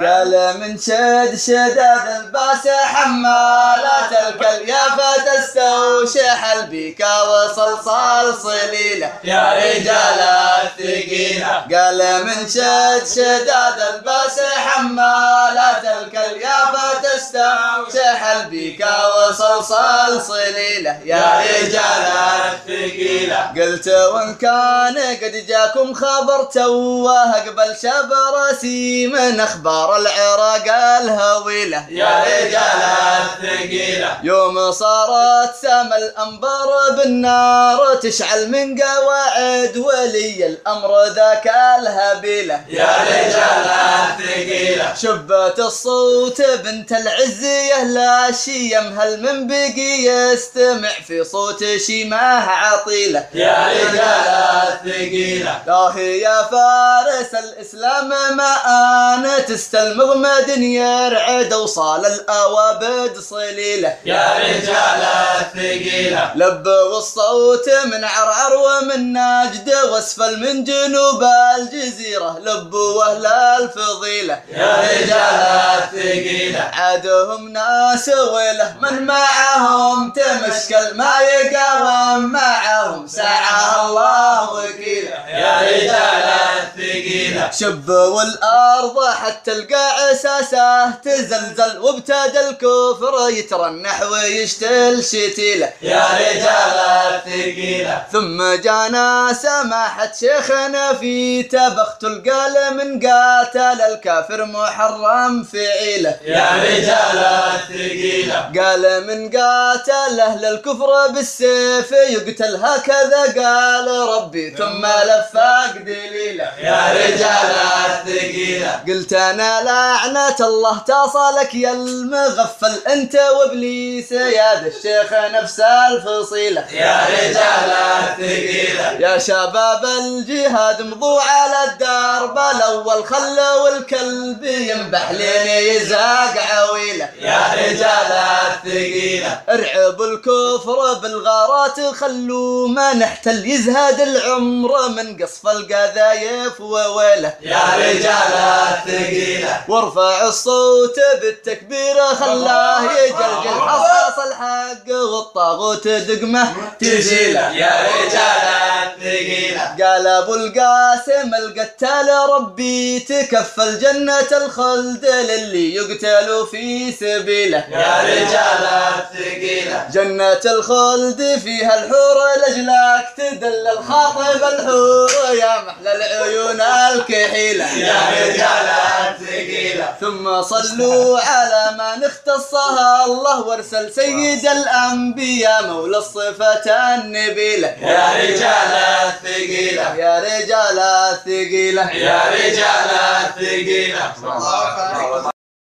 قال من شد شداد الباس حمالات الكل يا فتستوشح البيكا وصلصال صليله يا رجال الثقيلة قال من شد شداد الباس حمالات الكل يا فتستوشح البيكا وصلصال صليله يا رجال الثقيلة. قلت وان كان قد جاكم خبر توه قبل شبرسي من أخبار العراق الهويله يا رجال الثقيلة. يوم صارت سام الأنبار بالنار تشعل من قواعد ولي الأمر ذاك الهبيلة. يا رجال الثقيلة. شبت الصوت بنت العزية لا شيم هل من بقي يستمع في صوت شيماه عطيلة. يا رجال الثقيلة. لاهي يا فارس الإسلام ما أنا تستلمغ مدن يرعد وصال الأوابد صليلة يا رجال الثقيلة. لبوا الصوت من عرعر ومن نجد واسفل من جنوب الجزيرة. لبوا أهل الفضيلة. يا رجال الثقيلة. عادهم ناس وله من معهم تمشكل ما يقاوم معهم. ساعة الله وكيله. يا رجال الثقيلة. شبوا الأرض حتى القاع اساسه تزلزل وابتدى الكفر يترنح ويشتل شتيله. يا رجال الثقيلة. ثم جانا سماحة شيخنا في تبخت القال من قاتل الكافر محرم فعيله. يا رجال الثقيلة. قال من قاتل أهل الكفر بالسيف يقتل هكذا قال ربي ثم لفاق دليله. يا رجال الثقيلة قلت أنا لعنة الله تصلك يا المغفل. أنت وإبليس يا ذا الشيخ نفس الفصيلة. يا رجال الثقيلة يا شباب الجهاد مضوا على الدرب. الأول خلوا الكلب ينبح لين يزاق عويلة. يا رجال الثقيلة ارعبوا الكفر بالغارات خلوا ما نحتل يزهد العمر من قصف القذايف وويله. يا رجال الثقيلة. وارفع الصوت بالتكبير خلاه يجلجل. حصص الحق والطاغوت دقمه. تزيله يا رجال الثقيلة. قال أبو القاسم القتال ربي تكفل جنة الخلد للي يقتل في سبيله. يا رجال الثقيلة. جنة الخلد فيها الحور لجلك تدل الخاطب الحور يا محلى العيون الكحيلة. يا رجال الثقيلة ثم صلوا على من اختصها الله وارسل سيد الأنبياء مولى الصفة النبيلة يا رجال الثقيلة. يا رجال الثقيلة. يا رجال الثقيلة.